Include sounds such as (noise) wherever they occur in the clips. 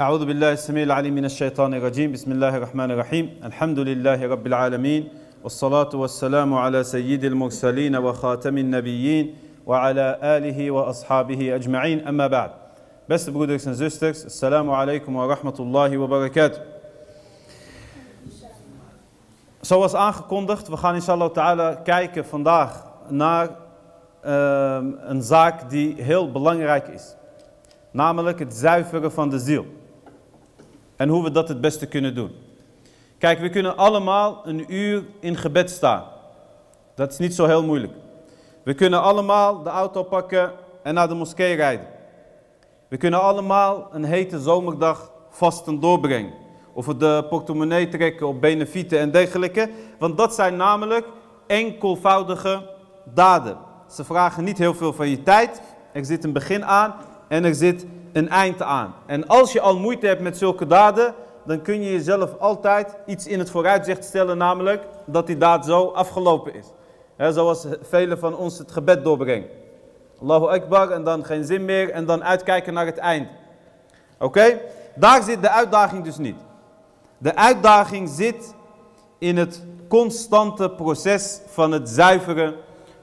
أعوذ بالله السميع العليم من الشيطان الرجيم بسم الله الرحمن الرحيم الحمد لله رب العالمين والصلاة والسلام على سيد المرسلين وخاتم النبيين وعلى آله وأصحابه أجمعين أما بعد بس برودرس زوسترز السلام عليكم ورحمة الله وبركاته Zoals aangekondigd, we gaan inshallah ta'ala kijken vandaag naar uh, een zaak die heel belangrijk is. Namelijk het zuiveren van de ziel. En hoe we dat het beste kunnen doen. Kijk, we kunnen allemaal een uur in gebed staan. Dat is niet zo heel moeilijk. We kunnen allemaal de auto pakken en naar de moskee rijden. We kunnen allemaal een hete zomerdag vasten doorbrengen. Of de portemonnee trekken op benefieten en dergelijke. Want dat zijn namelijk enkelvoudige daden. Ze vragen niet heel veel van je tijd. Er zit een begin aan en er zit een eind aan. En als je al moeite hebt met zulke daden, dan kun je jezelf altijd iets in het vooruitzicht stellen, namelijk dat die daad zo afgelopen is. Zoals velen van ons het gebed doorbrengen. Allahu Akbar en dan geen zin meer en dan uitkijken naar het eind. Oké? Daar zit de uitdaging dus niet. De uitdaging zit in het constante proces van het zuiveren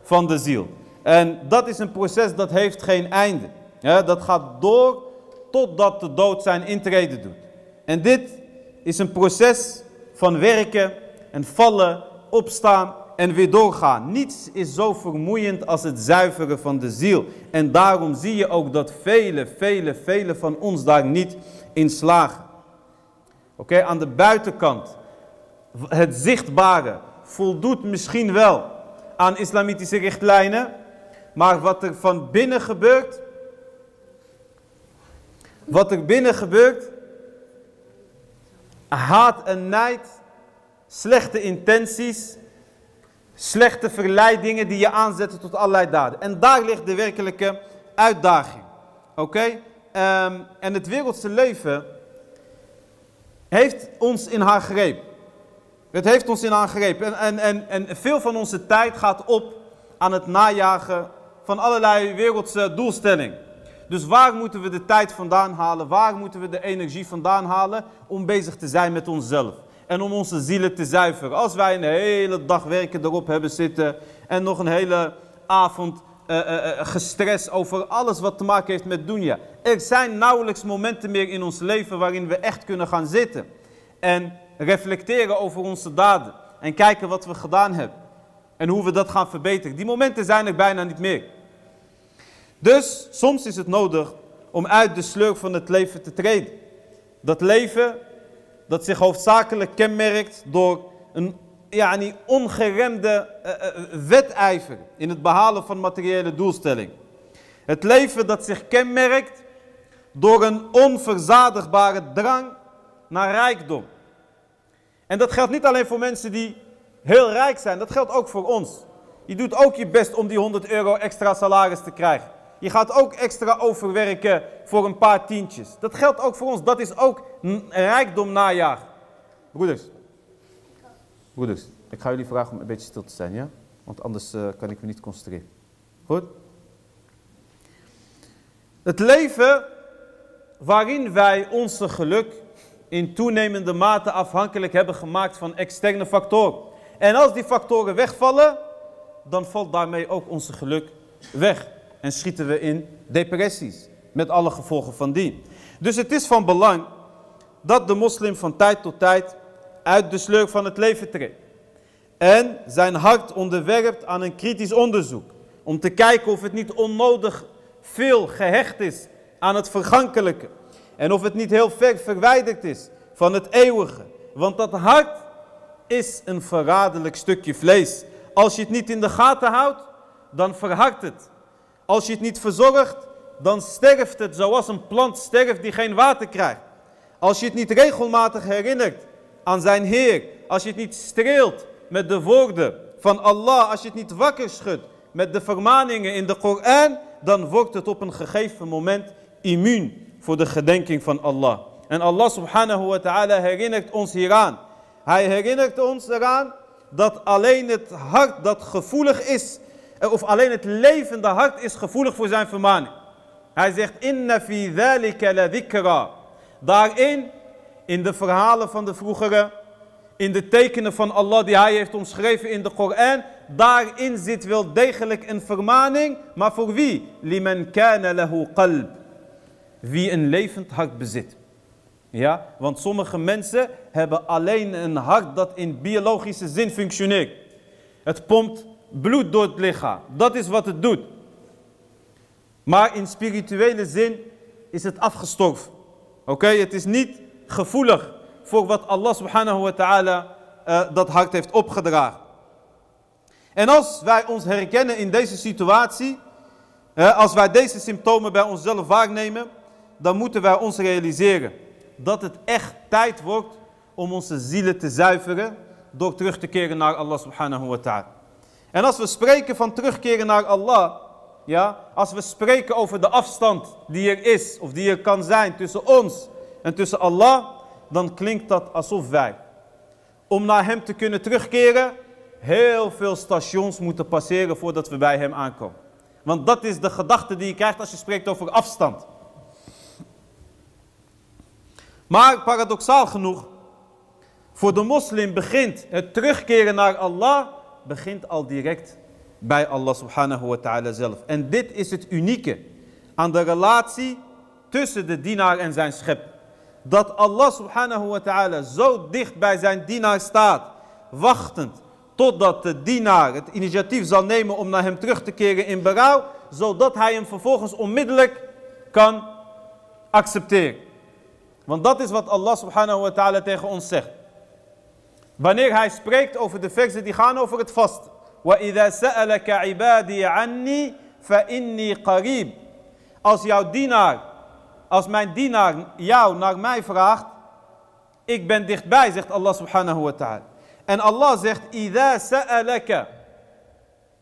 van de ziel. En dat is een proces dat heeft geen einde. Ja, dat gaat door totdat de dood zijn intrede doet. En dit is een proces van werken en vallen, opstaan en weer doorgaan. Niets is zo vermoeiend als het zuiveren van de ziel. En daarom zie je ook dat vele, vele, vele van ons daar niet in slagen. Oké, aan de buitenkant, het zichtbare voldoet misschien wel aan islamitische richtlijnen. Maar wat er van binnen gebeurt, wat er binnen gebeurt, haat en nijd, slechte intenties, slechte verleidingen die je aanzetten tot allerlei daden. En daar ligt de werkelijke uitdaging. Oké? Um, en het wereldse leven heeft ons in haar greep. Het heeft ons in haar greep. En, en, en, en veel van onze tijd gaat op aan het najagen van allerlei wereldse doelstellingen. Dus waar moeten we de tijd vandaan halen? Waar moeten we de energie vandaan halen om bezig te zijn met onszelf? En om onze zielen te zuiveren. Als wij een hele dag werken erop hebben zitten en nog een hele avond uh, over alles wat te maken heeft met dunya. Er zijn nauwelijks momenten meer in ons leven waarin we echt kunnen gaan zitten. En reflecteren over onze daden. En kijken wat we gedaan hebben. En hoe we dat gaan verbeteren. Die momenten zijn er bijna niet meer. Dus soms is het nodig om uit de sleur van het leven te treden. Dat leven dat zich hoofdzakelijk kenmerkt door een yani, ongeremde uh, wedijver in het behalen van materiële doelstelling. Het leven dat zich kenmerkt door een onverzadigbare drang naar rijkdom. En dat geldt niet alleen voor mensen die heel rijk zijn, dat geldt ook voor ons. Je doet ook je best om die 100 euro extra salaris te krijgen. Je gaat ook extra overwerken voor een paar tientjes. Dat geldt ook voor ons. Dat is ook rijkdom najagen. Broeders. Broeders, ik ga jullie vragen om een beetje stil te zijn, ja? Want anders uh, kan ik me niet concentreren. Goed? Het leven waarin wij onze geluk in toenemende mate afhankelijk hebben gemaakt van externe factoren. En als die factoren wegvallen, dan valt daarmee ook onze geluk weg en schieten we in depressies. Met alle gevolgen van die. Dus het is van belang dat de moslim van tijd tot tijd uit de sleur van het leven treedt. En zijn hart onderwerpt aan een kritisch onderzoek. Om te kijken of het niet onnodig veel gehecht is aan het vergankelijke. En of het niet heel ver verwijderd is van het eeuwige. Want dat hart is een verraderlijk stukje vlees. Als je het niet in de gaten houdt, dan verhardt het. Als je het niet verzorgt, dan sterft het zoals een plant sterft die geen water krijgt. Als je het niet regelmatig herinnert aan zijn Heer, als je het niet streelt met de woorden van Allah, als je het niet wakker schudt met de vermaningen in de Koran, dan wordt het op een gegeven moment immuun voor de gedenking van Allah. En Allah subhanahu wa ta'ala herinnert ons hieraan. Hij herinnert ons eraan dat alleen het hart dat gevoelig is of alleen het levende hart is gevoelig voor zijn vermaning. Hij zegt, inna fi. Daarin, in de verhalen van de vroegere, in de tekenen van Allah die hij heeft omschreven in de Koran, daarin zit wel degelijk een vermaning, maar voor wie? Liman kana lahu qalb. Wie een levend hart bezit. Ja, want sommige mensen hebben alleen een hart dat in biologische zin functioneert. Het pompt bloed door het lichaam. Dat is wat het doet. Maar in spirituele zin is het afgestorven. Oké, het is niet gevoelig voor wat Allah subhanahu wa ta'ala uh, dat hart heeft opgedragen. En als wij ons herkennen in deze situatie, uh, als wij deze symptomen bij onszelf waarnemen, dan moeten wij ons realiseren dat het echt tijd wordt om onze zielen te zuiveren door terug te keren naar Allah subhanahu wa ta'ala. En als we spreken van terugkeren naar Allah, ja, als we spreken over de afstand die er is of die er kan zijn tussen ons en tussen Allah, dan klinkt dat alsof wij, om naar Hem te kunnen terugkeren, heel veel stations moeten passeren voordat we bij Hem aankomen. Want dat is de gedachte die je krijgt als je spreekt over afstand. Maar paradoxaal genoeg, voor de moslim begint het terugkeren naar Allah, begint al direct bij Allah subhanahu wa ta'ala zelf. En dit is het unieke aan de relatie tussen de dienaar en zijn schep. Dat Allah subhanahu wa ta'ala zo dicht bij zijn dienaar staat, wachtend totdat de dienaar het initiatief zal nemen om naar hem terug te keren in berouw, zodat hij hem vervolgens onmiddellijk kan accepteren. Want dat is wat Allah subhanahu wa ta'ala tegen ons zegt. Wanneer hij spreekt over de versen die gaan over het vasten. وَإِذَا سَأَلَكَ عِبَادِي عَنِّي فَإِنِّي قَرِيبٌ Als jouw dienaar, als mijn dienaar jou naar mij vraagt, ik ben dichtbij, zegt Allah subhanahu wa ta'ala. En Allah zegt, إِذَا سَأَلَكَ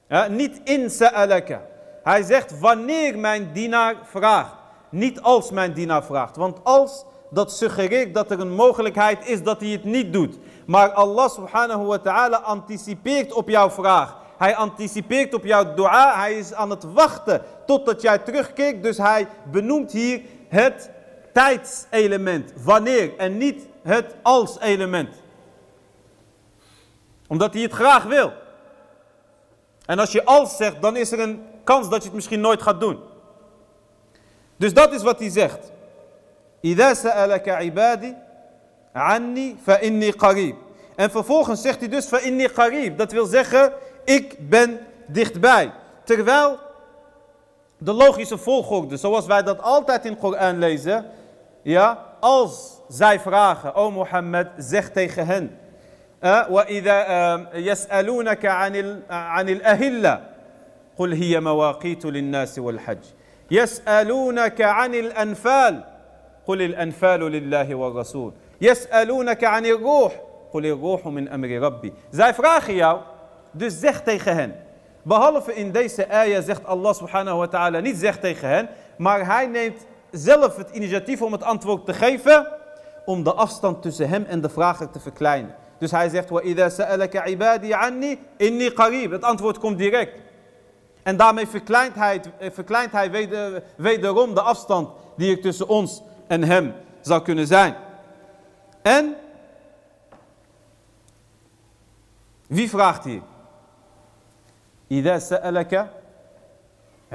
ja, Niet in sa'alaka. Hij zegt, wanneer mijn dienaar vraagt. Niet als mijn dienaar vraagt. Want als, dat suggereert dat er een mogelijkheid is dat hij het niet doet. Maar Allah subhanahu wa ta'ala anticipeert op jouw vraag. Hij anticipeert op jouw dua. Hij is aan het wachten totdat jij terugkeert. Dus hij benoemt hier het tijdselement. Wanneer en niet het als element. Omdat hij het graag wil. En als je als zegt, dan is er een kans dat je het misschien nooit gaat doen. Dus dat is wat hij zegt. إذا سألك عبادي Anni fa inni qarib. En vervolgens zegt hij dus fa inni qarib. Dat wil zeggen, ik ben dichtbij. Terwijl de logische volgorde, zoals wij dat altijd in Koran lezen, ja, als zij vragen, o Mohammed, zeg tegen hen, وإذا يسألونك عن عن الأهلة قل هي مواقيت للناس والحج يسألونك عن الأنفال قل الأنفال لله والرسول Yes'alunaka anir ruh. Qul ruhu min amri rabbi. Zij vragen jou, dus zeg tegen hen. Behalve in deze ayah zegt Allah subhanahu wa ta'ala niet zeg tegen hen, maar hij neemt zelf het initiatief om het antwoord te geven, om de afstand tussen hem en de vrager te verkleinen. Dus hij zegt, وَإِذَا سَأَلَكَ عِبَادِي عَنِّي إِنِّي قَرِيب. Het antwoord komt direct. En daarmee verkleint hij, verkleint hij weder, wederom de afstand die er tussen ons en hem zou kunnen zijn. En wie vraagt hier? Ida sa'alaka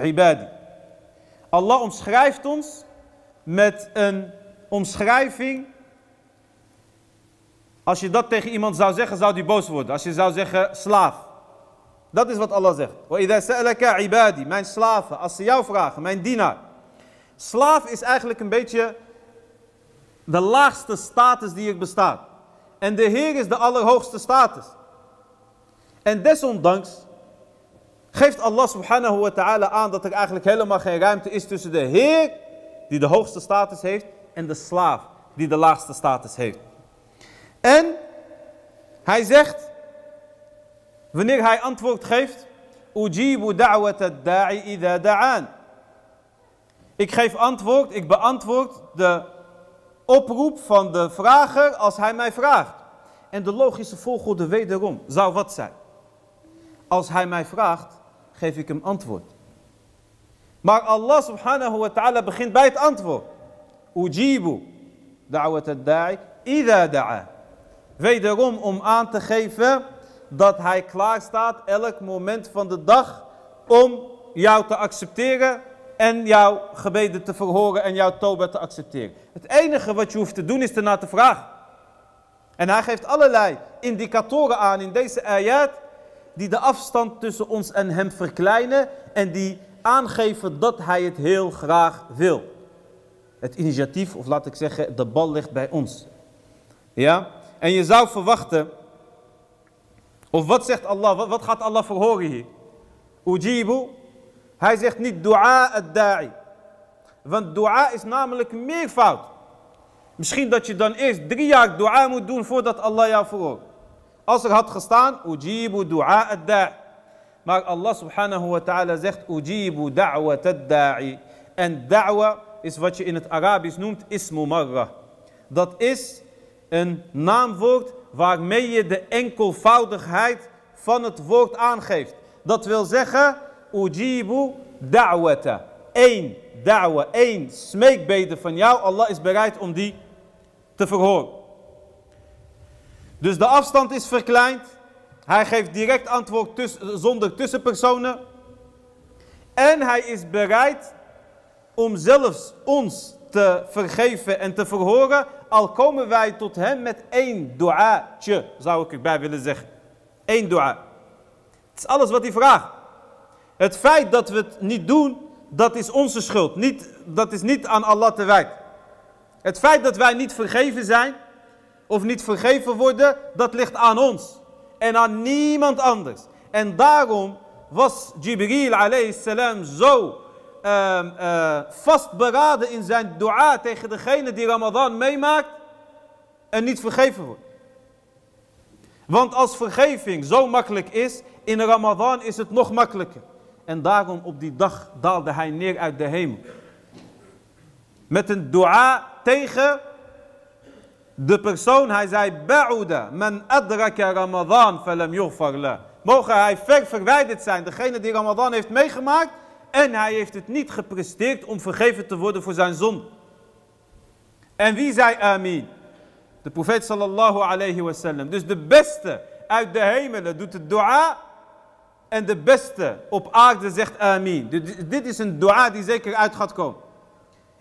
ibadi. Allah omschrijft ons met een omschrijving. Als je dat tegen iemand zou zeggen, zou die boos worden. Als je zou zeggen, slaaf. Dat is wat Allah zegt. Wa sa'alaka ibadi, mijn slaven. Als ze jou vragen, mijn dienaar. Slaaf is eigenlijk een beetje de laagste status die er bestaat. En de Heer is de allerhoogste status. En desondanks geeft Allah subhanahu wa ta'ala aan dat er eigenlijk helemaal geen ruimte is tussen de Heer, die de hoogste status heeft, en de slaaf, die de laagste status heeft. En hij zegt, wanneer hij antwoord geeft, Ujibu da'wat da'i idha da'an. Ik geef antwoord, ik beantwoord de oproep van de vrager als hij mij vraagt. En de logische volgorde wederom zou wat zijn? Als hij mij vraagt, geef ik hem antwoord. Maar Allah subhanahu wa ta'ala begint bij het antwoord. Ujibu. da'wat ad-da'i idha da'a. Wederom om aan te geven dat hij klaar staat elk moment van de dag om jou te accepteren en jouw gebeden te verhoren en jouw toba te accepteren. Het enige wat je hoeft te doen is ernaar te vragen. En hij geeft allerlei indicatoren aan in deze ayat die de afstand tussen ons en hem verkleinen en die aangeven dat hij het heel graag wil. Het initiatief, of laat ik zeggen, de bal ligt bij ons. Ja? En je zou verwachten, of wat zegt Allah, wat, gaat Allah verhoren hier? Ujibu, hij zegt niet dua ad-da'i. Want dua is namelijk meervoud. Misschien dat je dan eerst drie jaar dua moet doen voordat Allah jou verhoort. Als er had gestaan, ujibu dua ad-da'i. Maar Allah subhanahu wa ta'ala zegt, ujibu da'wat ad-da'i. En da'wa is wat je in het Arabisch noemt ismu marra. Dat is een naamwoord waarmee je de enkelvoudigheid van het woord aangeeft. Dat wil zeggen, ujibu da'wata. Eén da'wa, één smeekbede van jou. Allah is bereid om die te verhoren. Dus de afstand is verkleind. Hij geeft direct antwoord zonder tussenpersonen. En hij is bereid om zelfs ons te vergeven en te verhoren. Al komen wij tot hem met één du'aatje, zou ik erbij willen zeggen. Eén dua. Het is alles wat hij vraagt. Het feit dat we het niet doen, dat is onze schuld. Niet, dat is niet aan Allah te wijten. Het feit dat wij niet vergeven zijn, of niet vergeven worden, dat ligt aan ons. En aan niemand anders. En daarom was Jibril alayhi salam zo uh, vastberaden in zijn dua tegen degene die Ramadan meemaakt en niet vergeven wordt. Want als vergeving zo makkelijk is, in Ramadan is het nog makkelijker. En daarom op die dag daalde hij neer uit de hemel. Met een dua tegen de persoon. Hij zei, Ba'uda, man adraka Ramadan falam yughfar Mogen hij ver verwijderd zijn, degene die Ramadan heeft meegemaakt. En hij heeft het niet gepresteerd om vergeven te worden voor zijn zonde. En wie zei amin? De profeet sallallahu alayhi wasallam. Dus de beste uit de hemelen doet het dua. En de beste op aarde zegt amin. Dit is een dua die zeker uit gaat komen.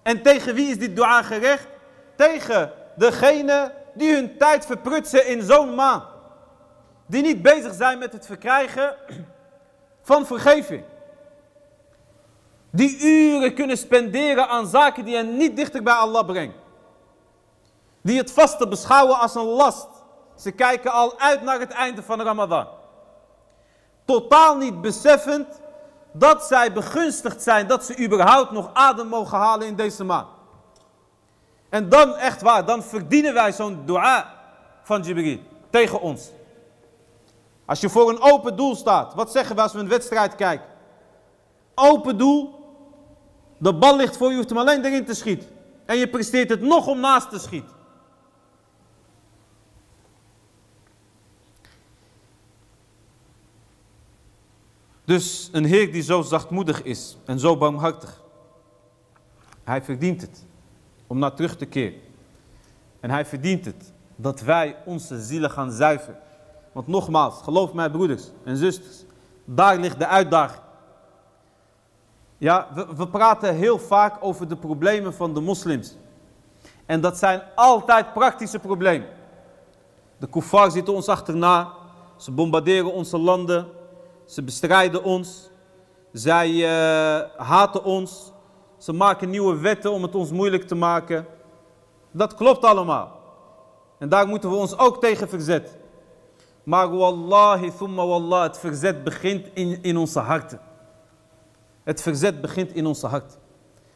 En tegen wie is dit dua gericht? Tegen degene die hun tijd verprutsen in zo'n maand. Die niet bezig zijn met het verkrijgen (clears throat) van vergeving. Die uren kunnen spenderen aan zaken die hen niet dichter bij Allah brengen. Die het vaste beschouwen als een last. Ze kijken al uit naar het einde van Ramadan. Totaal niet beseffend dat zij begunstigd zijn dat ze überhaupt nog adem mogen halen in deze maand. En dan echt waar, dan verdienen wij zo'n dua van Jibril tegen ons. Als je voor een open doel staat, wat zeggen we als we een wedstrijd kijken? Open doel, de bal ligt voor je, hoeft hem alleen erin te schieten. En je presteert het nog om naast te schieten. Dus een Heer die zo zachtmoedig is en zo barmhartig. Hij verdient het om naar terug te keren. En hij verdient het dat wij onze zielen gaan zuiveren. Want nogmaals, geloof mij broeders en zusters, daar ligt de uitdaging. Ja, we, we praten heel vaak over de problemen van de moslims. En dat zijn altijd praktische problemen. De kuffar zitten ons achterna. Ze bombarderen onze landen. Ze bestrijden ons. Zij uh, haten ons. Ze maken nieuwe wetten om het ons moeilijk te maken. Dat klopt allemaal. En daar moeten we ons ook tegen verzetten. Maar wallahi, thumma wallah, het verzet begint in, in onze harten. Het verzet begint in onze hart.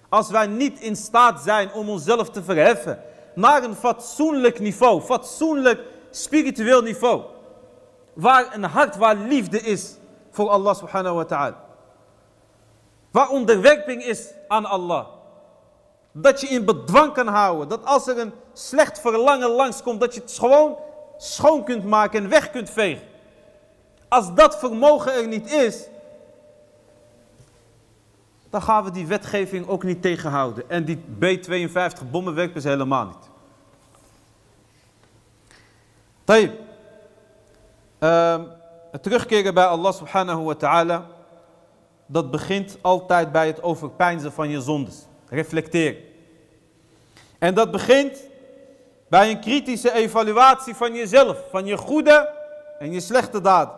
Als wij niet in staat zijn om onszelf te verheffen naar een fatsoenlijk niveau, fatsoenlijk spiritueel niveau. Waar een hart waar liefde is voor Allah subhanahu wa ta'ala. Waar onderwerping is aan Allah. Dat je in bedwang kan houden. Dat als er een slecht verlangen langskomt, dat je het gewoon schoon kunt maken en weg kunt vegen. Als dat vermogen er niet is, dan gaan we die wetgeving ook niet tegenhouden. En die B-52 bommenwerpers helemaal niet. Tayyip. Um, het terugkeren bij Allah subhanahu wa ta'ala, dat begint altijd bij het overpijnzen van je zondes. Reflecteren. En dat begint bij een kritische evaluatie van jezelf, van je goede en je slechte daad.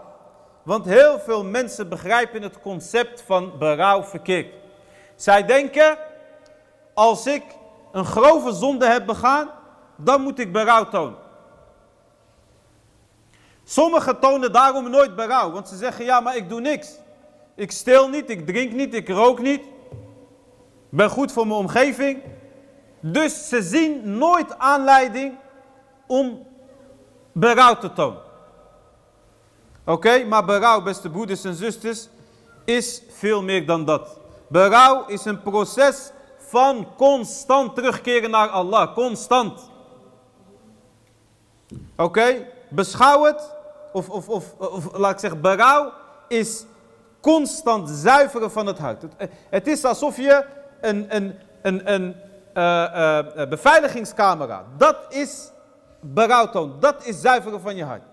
Want heel veel mensen begrijpen het concept van berouw verkeerd. Zij denken, als ik een grove zonde heb begaan, dan moet ik berouw tonen. Sommigen tonen daarom nooit berouw, want ze zeggen, ja, maar ik doe niks. Ik stil niet, ik drink niet, ik rook niet. Ben goed voor mijn omgeving. Dus ze zien nooit aanleiding om berouw te tonen. Oké, maar berouw, beste broeders en zusters, is veel meer dan dat. Berouw is een proces van constant terugkeren naar Allah. Constant. Oké, beschouw het, of, of, of, laat ik zeggen, berouw is constant zuiveren van het hart. Het, is alsof je een, een, een, een uh, uh, beveiligingscamera, dat is berouwtoon, dat is zuiveren van je hart.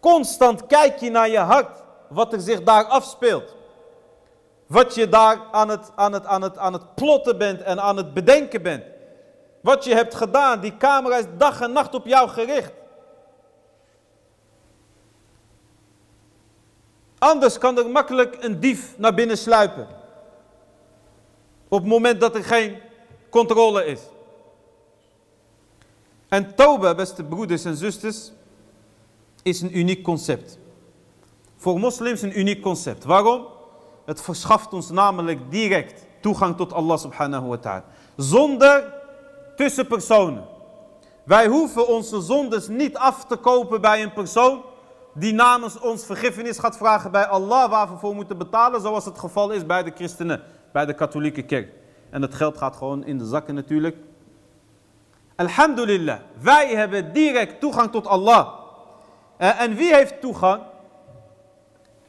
Constant kijk je naar je hart, wat er zich daar afspeelt. Wat je daar aan het, aan, het, aan, het, aan het plotten bent en aan het bedenken bent. Wat je hebt gedaan, die camera is dag en nacht op jou gericht. Anders kan er makkelijk een dief naar binnen sluipen. Op het moment dat er geen controle is. En Toba, beste broeders en zusters, is een uniek concept. Voor moslims een uniek concept. Waarom? Het verschaft ons namelijk direct toegang tot Allah subhanahu wa ta'ala. Zonder tussenpersonen. Wij hoeven onze zondes niet af te kopen bij een persoon die namens ons vergiffenis gaat vragen bij Allah waar we voor moeten betalen, zoals het geval is bij de christenen, bij de katholieke kerk. En het geld gaat gewoon in de zakken natuurlijk. Alhamdulillah, wij hebben direct toegang tot Allah. Eh, en wie heeft toegang?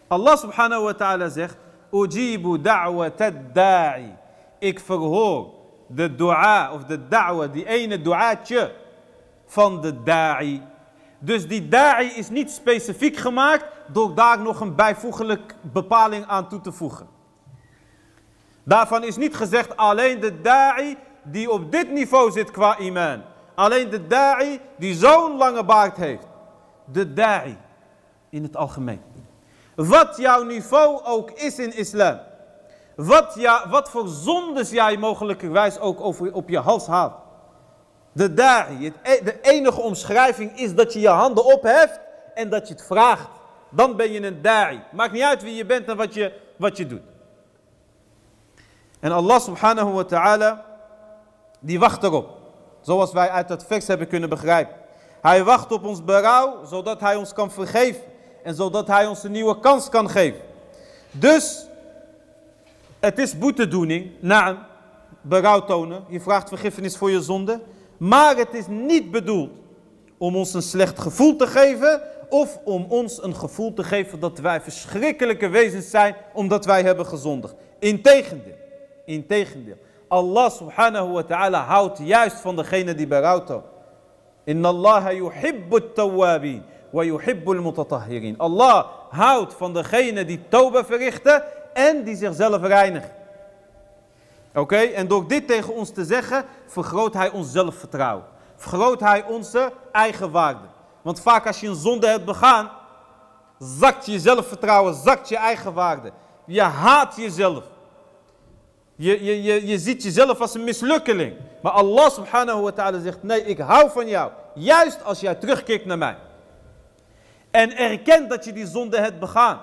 Allah subhanahu wa ta'ala zegt, Ujibu da'wat da'i. Ik verhoor de dua of de da'wa, die ene du'aatje van de da'i. Dus die da'i is niet specifiek gemaakt door daar nog een bijvoeglijk bepaling aan toe te voegen. Daarvan is niet gezegd alleen de da'i die op dit niveau zit qua iman. Alleen de da'i die zo'n lange baard heeft. De da'i in het algemeen. Wat jouw niveau ook is in islam. Wat, ja, wat voor zondes jij mogelijkerwijs ook op je hals haalt. De da'i, e- de enige omschrijving is dat je je handen opheft en dat je het vraagt. Dan ben je een da'i. Maakt niet uit wie je bent en wat je, wat je doet. En Allah subhanahu wa ta'ala, die wacht erop. Zoals wij uit dat vers hebben kunnen begrijpen. Hij wacht op ons berouw, zodat hij ons kan vergeven. En zodat hij ons een nieuwe kans kan geven. Dus, het is boetedoening, naam, berouw tonen. Je vraagt vergiffenis voor je zonde. Maar het is niet bedoeld om ons een slecht gevoel te geven of om ons een gevoel te geven dat wij verschrikkelijke wezens zijn omdat wij hebben gezondigd. Integendeel, integendeel. Allah subhanahu wa ta'ala houdt juist van degene die berouw toont. Inna Allah yuhibbu tawwabin wa yuhibbu mutatahhirin. Allah houdt van degene die toba verrichten en die zichzelf reinigen. Oké, en door dit tegen ons te zeggen, vergroot hij ons zelfvertrouwen. Vergroot hij onze eigen waarde. Want vaak als je een zonde hebt begaan, zakt je zelfvertrouwen, zakt je eigen waarde. Je haat jezelf. Je, je, je, je ziet jezelf als een mislukkeling. Maar Allah subhanahu wa ta'ala zegt, nee, ik hou van jou. Juist als jij terugkijkt naar mij. En erkent dat je die zonde hebt begaan.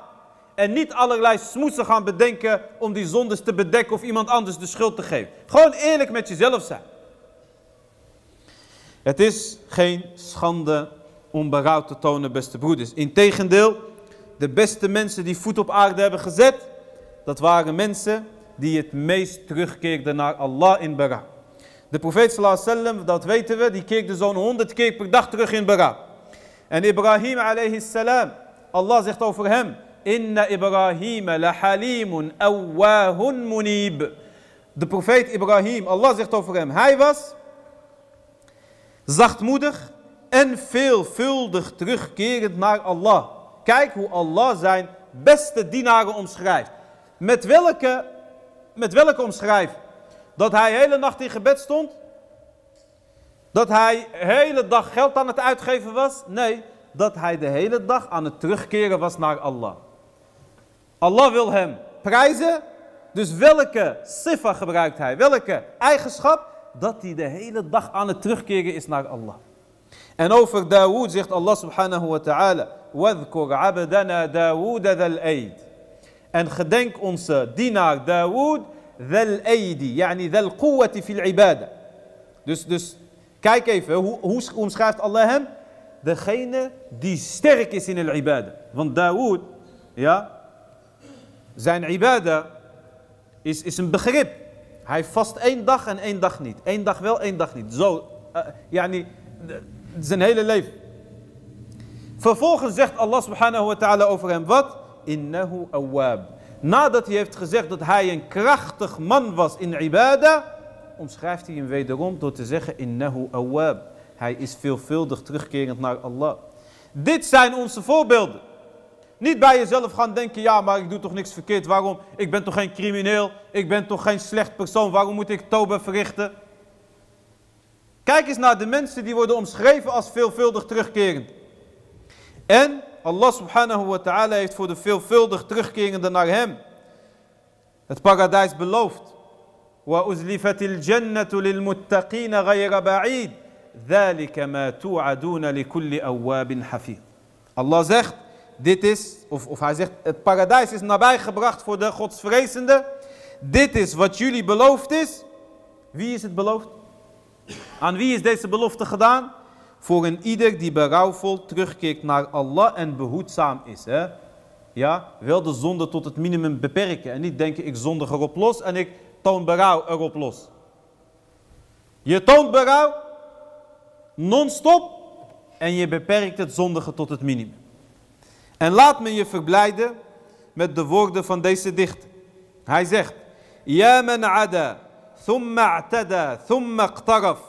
En niet allerlei smoesen gaan bedenken om die zondes te bedekken of iemand anders de schuld te geven. Gewoon eerlijk met jezelf zijn. Het is geen schande om berouw te tonen, beste broeders. Integendeel, de beste mensen die voet op aarde hebben gezet, dat waren mensen die het meest terugkeerden naar Allah in berouw. De profeet sallallahu dat weten we, die keerde zo'n honderd keer per dag terug in berouw. En Ibrahim alayhi salam, Allah zegt over hem, Inna Ibrahim la halimun awwahun munib. De profeet Ibrahim, Allah zegt over hem, hij was zachtmoedig en veelvuldig terugkerend naar Allah. Kijk hoe Allah zijn beste dienaren omschrijft. Met welke, met welke omschrijving? Dat hij hele nacht in gebed stond? Dat hij hele dag geld aan het uitgeven was? Nee, dat hij de hele dag aan het terugkeren was naar Allah. Allah wil hem prijzen. Dus welke sifa gebruikt hij? Welke eigenschap? Dat hij de hele dag aan het terugkeren is naar Allah. En over Dawood zegt Allah subhanahu wa ta'ala. وَذْكُرْ عَبْدَنَا دَاوُودَ ذَا الْأَيْدِ En gedenk onze dienaar Dawood ذَا الْأَيْدِ يعني ذَا الْقُوَّةِ في العبادة. Dus, dus kijk even, hoe, hoe omschrijft Allah hem? Degene die sterk is in het ibadah. Want Dawood, ja, zijn ibadah is, is een begrip. Hij vast één dag en één dag niet. Eén dag wel, één dag niet. Zo, uh, yani, zijn hele leven. Vervolgens zegt Allah subhanahu wa ta'ala over hem wat? Innahu awwab. Nadat hij heeft gezegd dat hij een krachtig man was in ibadah, omschrijft hij hem wederom door te zeggen innahu awwab. Hij is veelvuldig terugkerend naar Allah. Dit zijn onze voorbeelden. Niet bij jezelf gaan denken, ja, maar ik doe toch niks verkeerd. Waarom? Ik ben toch geen crimineel? Ik ben toch geen slecht persoon? Waarom moet ik toba verrichten? Kijk eens naar de mensen die worden omschreven als veelvuldig terugkerend. En Allah subhanahu wa ta'ala heeft voor de veelvuldig terugkerende naar hem het paradijs beloofd. وَأُزْلِفَتِ الْجَنَّةُ لِلْمُتَّقِينَ غَيْرَ بَعِيدٍ ذَلِكَ مَا تُوعَدُونَ لِكُلِّ أَوَّابٍ حَفِيظٍ Allah zegt, dit is, of, of hij zegt, het paradijs is nabijgebracht voor de godsvrezende. Dit is wat jullie beloofd is. Wie is het beloofd? Aan wie is deze belofte gedaan? Voor een ieder die berouwvol terugkeert naar Allah en behoedzaam is. Hè? Ja, wel de zonde tot het minimum beperken. En niet denken, ik zondig erop los en ik toon berouw erop los. Je toont berouw non-stop en je beperkt het zondige tot het minimum. En laat me je verblijden met de woorden van deze dicht. Hij zegt: Ja man ada, thumma a'tada, thumma iqtaraf,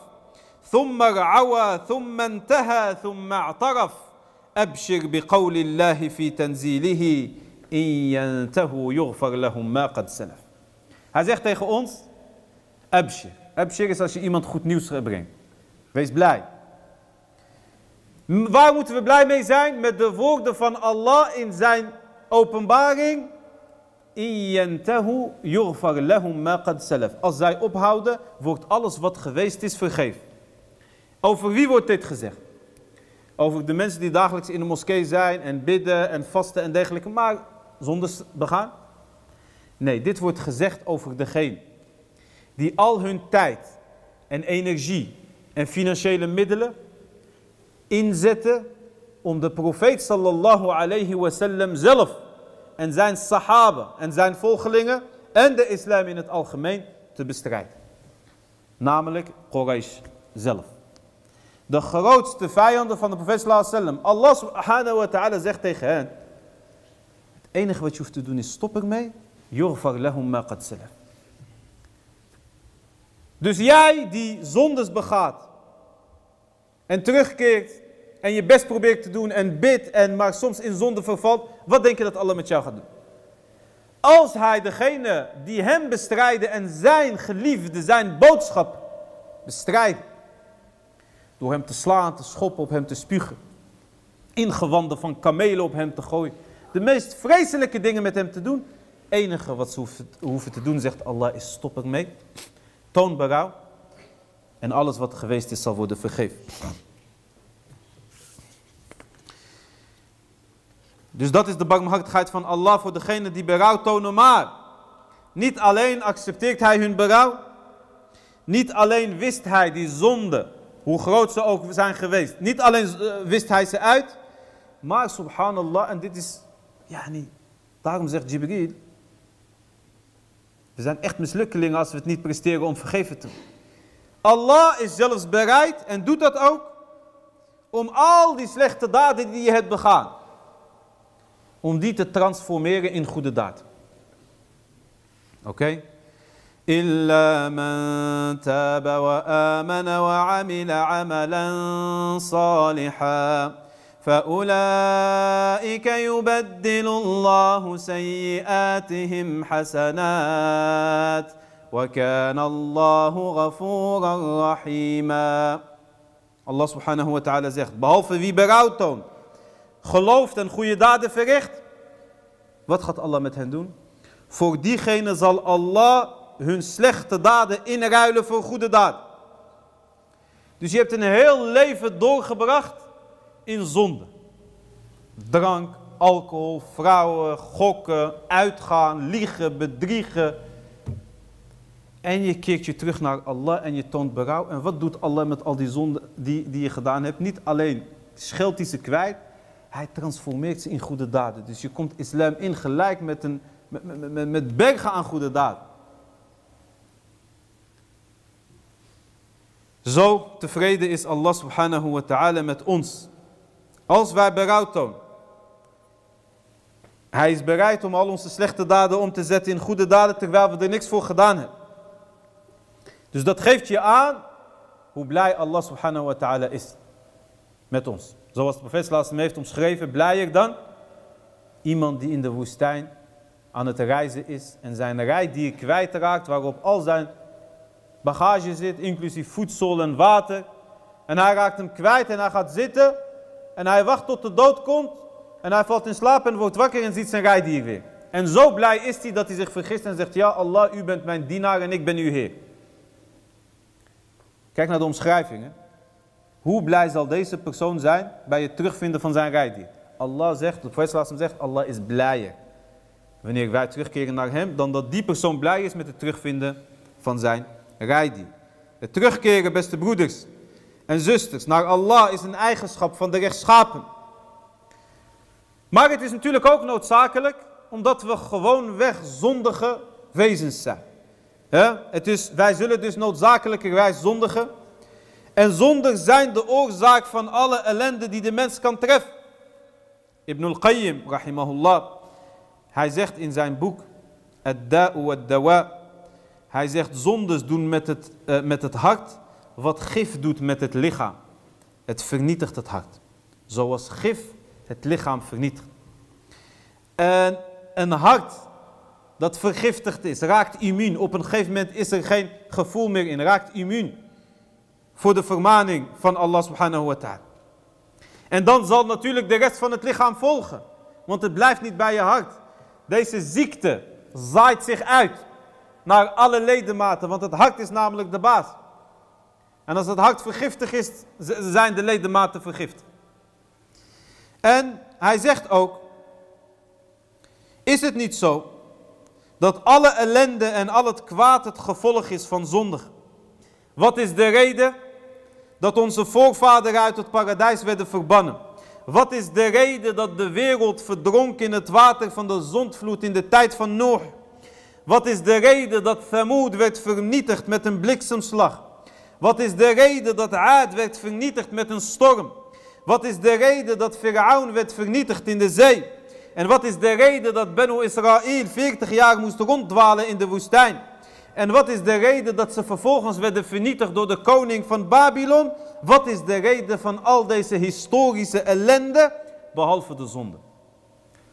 thumma ra'awa, thumma intaha, thumma a'taraf. Abshir biqawli Allahi fi tanzilihi, in yantahu yughfar lahum ma qad salaf. Hij zegt tegen ons: Abshir. Abshir is als je iemand goed nieuws brengt. Wees blij. Waar moeten we blij mee zijn? Met de woorden van Allah in zijn openbaring. Als zij ophouden, wordt alles wat geweest is vergeven. Over wie wordt dit gezegd? Over de mensen die dagelijks in de moskee zijn en bidden en vasten en dergelijke, maar zonder begaan? Nee, dit wordt gezegd over degene die al hun tijd en energie en financiële middelen inzetten om de profeet sallallahu alayhi wasallam zelf en zijn sahaba en zijn volgelingen en de islam in het algemeen te bestrijden. Namelijk Quraysh zelf. De grootste vijanden van de profeet sallallahu alayhi wasallam. Allah subhanahu wa ta'ala zegt tegen hen. Het enige wat je hoeft te doen is stop ermee. Yurfar lahum ma qad. Dus jij die zondes begaat en terugkeert en je best probeert te doen en bidt en maar soms in zonde vervalt, wat denk je dat Allah met jou gaat doen? Als hij degene die hem bestrijden en zijn geliefde, zijn boodschap bestrijden, door hem te slaan, te schoppen, op hem te spugen, ingewanden van kamelen op hem te gooien, de meest vreselijke dingen met hem te doen, enige wat ze hoeven te doen, zegt Allah, is stop ermee, toon berouw en alles wat geweest is zal worden vergeven. Dus dat is de barmhartigheid van Allah voor degene die berouw tonen. Maar niet alleen accepteert hij hun berouw. Niet alleen wist hij die zonde, hoe groot ze ook zijn geweest. Niet alleen eh, wist hij ze uit. Maar subhanallah, en dit is, ja niet. Daarom zegt Jibril. We zijn echt mislukkelingen als we het niet presteren om vergeven te worden. Allah is zelfs bereid en doet dat ook. Om al die slechte daden die je hebt begaan om die te transformeren in goede daad. Oké? إلا من تاب وآمن وعمل عملا صالحا فأولئك يبدل الله سيئاتهم حسنات وكان الله غفورا رحيما Allah subhanahu wa ta'ala zegt, behalve wie berouw toont, gelooft en goede daden verricht, wat gaat Allah met hen doen? Voor diegene zal Allah hun slechte daden inruilen voor goede daden. Dus je hebt een heel leven doorgebracht in zonde. Drank, alcohol, vrouwen, gokken, uitgaan, liegen, bedriegen. en je keert je terug naar Allah en je toont berouw. En wat doet Allah met al die zonden die, die je gedaan hebt? Niet alleen scheldt hij ze kwijt, hij transformeert ze in goede daden. Dus je komt islam in gelijk met, een, met, met, bergen aan goede daden. Zo tevreden is Allah subhanahu wa ta'ala met ons. Als wij berouw tonen. Hij is bereid om al onze slechte daden om te zetten in goede daden terwijl we er niks voor gedaan hebben. Dus dat geeft je aan hoe blij Allah subhanahu wa ta'ala is met ons. Zoals de profeet sallallahu heeft omschreven, blijer dan iemand die in de woestijn aan het reizen is en zijn rijdier kwijtraakt waarop al zijn bagage zit, inclusief voedsel en water. En hij raakt hem kwijt en hij gaat zitten en hij wacht tot de dood komt en hij valt in slaap en wordt wakker en ziet zijn rijdier weer. En zo blij is hij dat hij zich vergist en zegt, ja Allah, u bent mijn dienaar en ik ben uw Heer. Kijk naar de omschrijvingen. Hoe blij zal deze persoon zijn bij het terugvinden van zijn rijdier? Allah zegt, de profeet zegt, Allah is blijer. Wanneer wij terugkeren naar hem, dan dat die persoon blij is met het terugvinden van zijn rijdier. Het terugkeren, beste broeders en zusters, naar Allah is een eigenschap van de rechtschapen. Maar het is natuurlijk ook noodzakelijk, omdat we gewoonweg zondige wezens zijn. Het is, wij zullen dus noodzakelijkerwijs zondigen. En zonder zijn de oorzaak van alle ellende die de mens kan treffen. Ibn al-Qayyim, rahimahullah, hij zegt in zijn boek, Ad-Da'u wa hij zegt zondes doen met het, uh, met het hart wat gif doet met het lichaam. Het vernietigt het hart. Zoals gif het lichaam vernietigt. En een hart dat vergiftigd is, raakt immuun. Op een gegeven moment is er geen gevoel meer in, raakt immuun voor de vermaning van Allah subhanahu wa ta'ala. En dan zal natuurlijk de rest van het lichaam volgen, want het blijft niet bij je hart. Deze ziekte zaait zich uit naar alle ledematen, want het hart is namelijk de baas. En als het hart vergiftig is, zijn de ledematen vergiftigd. En hij zegt ook, is het niet zo dat alle ellende en al het kwaad het gevolg is van zondig. Wat is de reden dat onze voorvaderen uit het paradijs werden verbannen? Wat is de reden dat de wereld verdronk in het water van de zondvloed in de tijd van Noach? Wat is de reden dat Thamud werd vernietigd met een bliksemslag? Wat is de reden dat Aad werd vernietigd met een storm? Wat is de reden dat Firaun werd vernietigd in de zee? En wat is de reden dat Benu Israël 40 jaar moest ronddwalen in de woestijn? En wat is de reden dat ze vervolgens werden vernietigd door de koning van Babylon? Wat is de reden van al deze historische ellende? Behalve de zonde.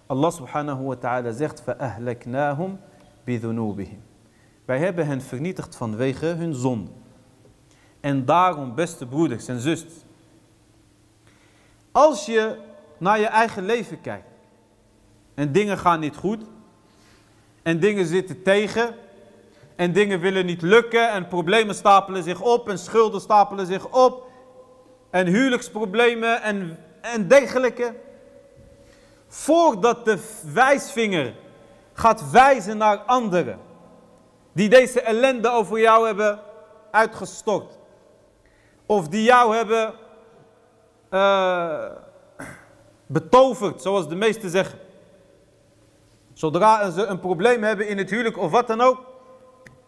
Allah subhanahu wa ta'ala zegt, فَأَهْلَكْنَاهُمْ بِذُنُوبِهِمْ Wij hebben hen vernietigd vanwege hun zonde. En daarom, beste broeders en zusters, als je naar je eigen leven kijkt, en dingen gaan niet goed. En dingen zitten tegen. En dingen willen niet lukken. En problemen stapelen zich op. En schulden stapelen zich op. En huwelijksproblemen en, en dergelijke. Voordat de wijsvinger gaat wijzen naar anderen. Die deze ellende over jou hebben uitgestort. Of die jou hebben uh, betoverd, zoals de meesten zeggen. Zodra ze een probleem hebben in het huwelijk of wat dan ook.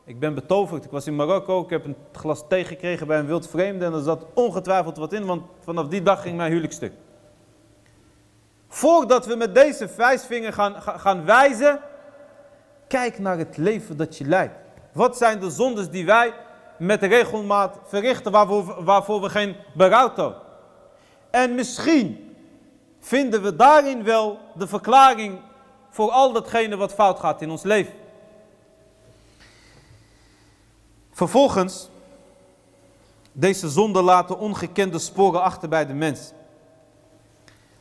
Ik ben betoverd. Ik was in Marokko. Ik heb een glas thee gekregen bij een wild vreemde. En er zat ongetwijfeld wat in. Want vanaf die dag ging mijn huwelijk stuk. Voordat we met deze wijsvinger gaan, gaan wijzen. Kijk naar het leven dat je leidt. Wat zijn de zondes die wij met regelmaat verrichten waarvoor, waarvoor we geen berouw tonen? En misschien vinden we daarin wel de verklaring voor al datgene wat fout gaat in ons leven. Vervolgens, deze zonde laten ongekende sporen achter bij de mens.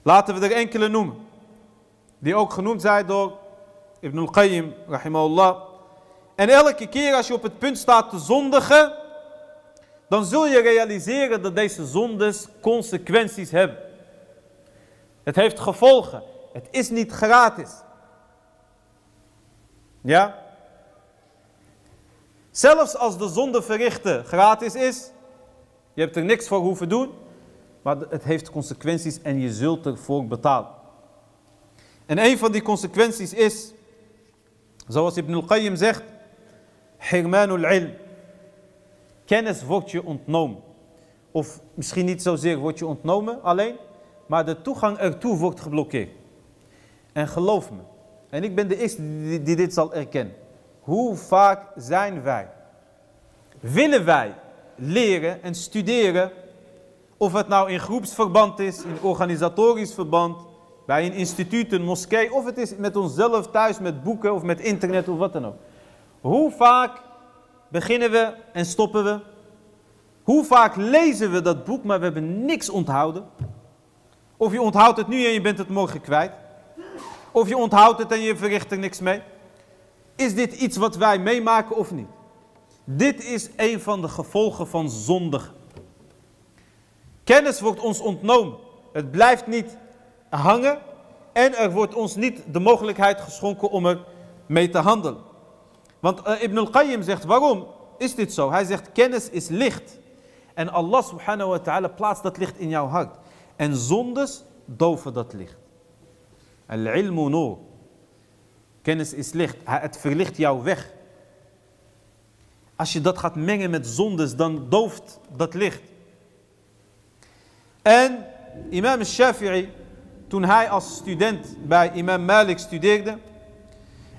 Laten we er enkele noemen, die ook genoemd zijn door Ibn al-Qayyim, rahimahullah. En elke keer als je op het punt staat te zondigen, dan zul je realiseren dat deze zondes consequenties hebben. Het heeft gevolgen. Het is niet gratis. Ja? Zelfs als de zonde verrichten gratis is, je hebt er niks voor hoeven doen, maar het heeft consequenties en je zult ervoor betalen. En een van die consequenties is, zoals Ibn al-Qayyim zegt, hirmanul ilm. Kennis wordt je ontnomen. Of misschien niet zozeer wordt je ontnomen alleen, maar de toegang ertoe wordt geblokkeerd. En geloof me, en ik ben de eerste die, dit zal erkennen. Hoe vaak zijn wij, willen wij leren en studeren, of het nou in groepsverband is, in organisatorisch verband, bij een instituut, een moskee, of het is met onszelf thuis met boeken of met internet of wat dan ook. Hoe vaak beginnen we en stoppen we? Hoe vaak lezen we dat boek, maar we hebben niks onthouden? Of je onthoudt het nu en je bent het morgen kwijt. Of je onthoudt het en je verricht er niks mee. Is dit iets wat wij meemaken of niet? Dit is een van de gevolgen van zondig. Kennis wordt ons ontnomen. Het blijft niet hangen. En er wordt ons niet de mogelijkheid geschonken om er mee te handelen. Want uh, Ibn al-Qayyim zegt, waarom is dit zo? Hij zegt, kennis is licht. En Allah subhanahu wa ta'ala plaatst dat licht in jouw hart. En zondes doven dat licht. Al-ilmu nur. Kennis is licht. Het verlicht jouw weg. Als je dat gaat mengen met zondes, dan dooft dat licht. En imam Shafi'i, toen hij als student bij imam Malik studeerde.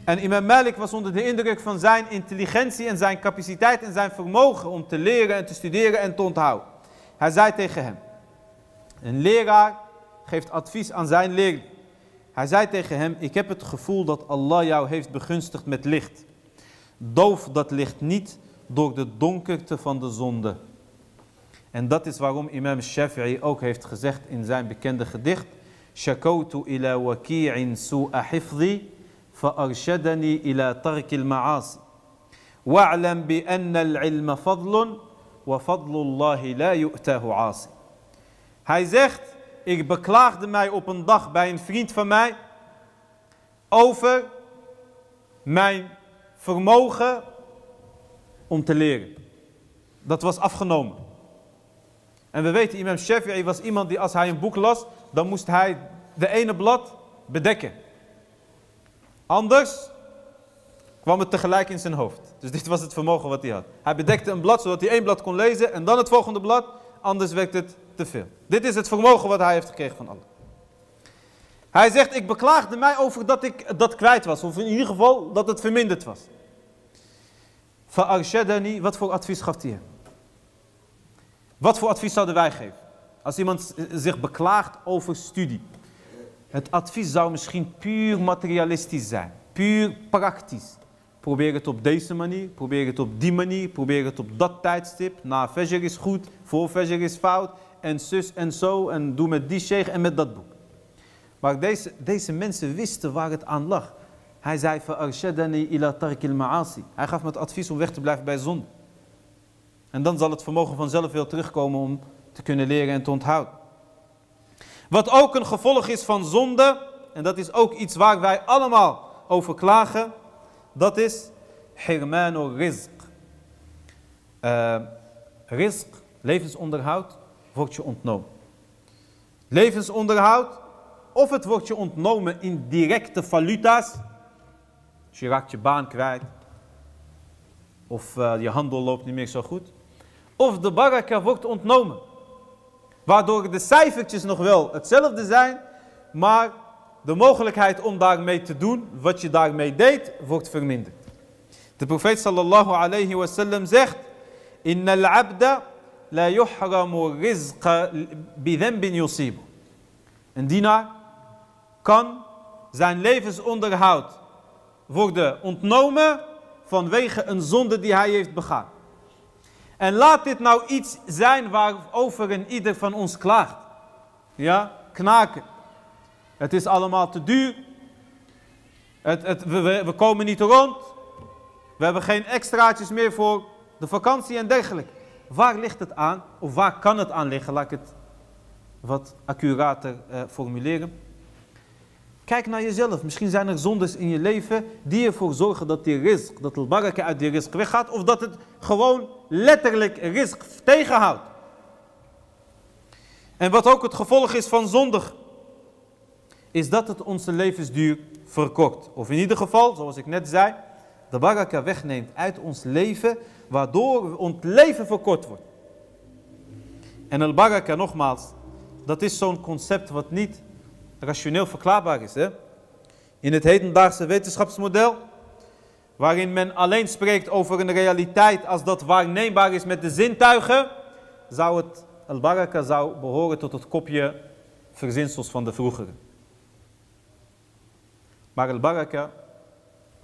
En imam Malik was onder de indruk van zijn intelligentie en zijn capaciteit en zijn vermogen om te leren en te studeren en te onthouden. Hij zei tegen hem, een leraar geeft advies aan zijn leerling. Hij zei tegen hem, ik heb het gevoel dat Allah jou heeft begunstigd met licht. Doof dat licht niet door de donkerte van de zonde. En dat is waarom imam Shafi'i ook heeft gezegd in zijn bekende gedicht. Shakautu ila waki'in su'a hifzi, fa'arshadani ila tarkil ma'asi. Wa'lam bi anna al-ilma fadlun, wa fadlullahi la yu'tahu 'asi. Hij zegt, ik beklaagde mij op een dag bij een vriend van mij over mijn vermogen om te leren. Dat was afgenomen. En we weten, imam Shafi'i was iemand die als hij een boek las, dan moest hij de ene blad bedekken. Anders kwam het tegelijk in zijn hoofd. Dus dit was het vermogen wat hij had. Hij bedekte een blad zodat hij één blad kon lezen en dan het volgende blad. Anders werkt het te veel. Dit is het vermogen wat hij heeft gekregen van Allah. Hij zegt, ik beklaagde mij over dat ik dat kwijt was. Of in ieder geval dat het verminderd was. Fa'arshadani, wat voor advies gaf hij? Wat voor advies zouden wij geven? Als iemand zich beklaagt over studie. Het advies zou misschien puur materialistisch zijn. Puur praktisch. Probeer het op deze manier, probeer het op die manier, probeer het op dat tijdstip. Na Fajr is goed, voor Fajr is fout En zus en zo, en doe met die sheikh en met dat boek. Maar deze, deze mensen wisten waar het aan lag. Hij zei, فَأَرْشَدَنِي ila tarkil ma'asi. Hij gaf me het advies om weg te blijven bij zonde. En dan zal het vermogen vanzelf weer terugkomen om te kunnen leren en te onthouden. Wat ook een gevolg is van zonde, en dat is ook iets waar wij allemaal over klagen, dat is hirmanu rizq. Uh, rizq, levensonderhoud, wordt je ontnomen. Levensonderhoud, of het wordt je ontnomen in directe valuta's. Dus je raakt je baan kwijt. Of uh, je handel loopt niet meer zo goed. Of de baraka wordt ontnomen. Waardoor de cijfertjes nog wel hetzelfde zijn. Maar de mogelijkheid om daarmee te doen, wat je daarmee deed, wordt verminderd. De profeet sallallahu alayhi wa sallam zegt: Inna al-abda la yuhramu rizqa bidhanbin yusibu. Een dienaar kan zijn levensonderhoud worden ontnomen vanwege een zonde die hij heeft begaan. En laat dit nou iets zijn waarover een ieder van ons klaagt. Ja, knaken. Het is allemaal te duur. Het, het, we, we komen niet rond. We hebben geen extraatjes meer voor de vakantie en dergelijke. Waar ligt het aan? Of waar kan het aan liggen? Laat ik het wat accurater uh, formuleren. Kijk naar jezelf. Misschien zijn er zondes in je leven die ervoor zorgen dat die risk, dat het barake uit die risk weggaat. Of dat het gewoon letterlijk risk tegenhoudt. En wat ook het gevolg is van zondig, is dat het onze levensduur verkort. Of in ieder geval, zoals ik net zei, de baraka wegneemt uit ons leven, waardoor ons leven verkort wordt. En al baraka nogmaals, dat is zo'n concept wat niet rationeel verklaarbaar is. Hè? In het hedendaagse wetenschapsmodel, waarin men alleen spreekt over een realiteit als dat waarneembaar is met de zintuigen, zou het al-baraka zou behoren tot het kopje verzinsels van de vroegere. Maar al-baraka,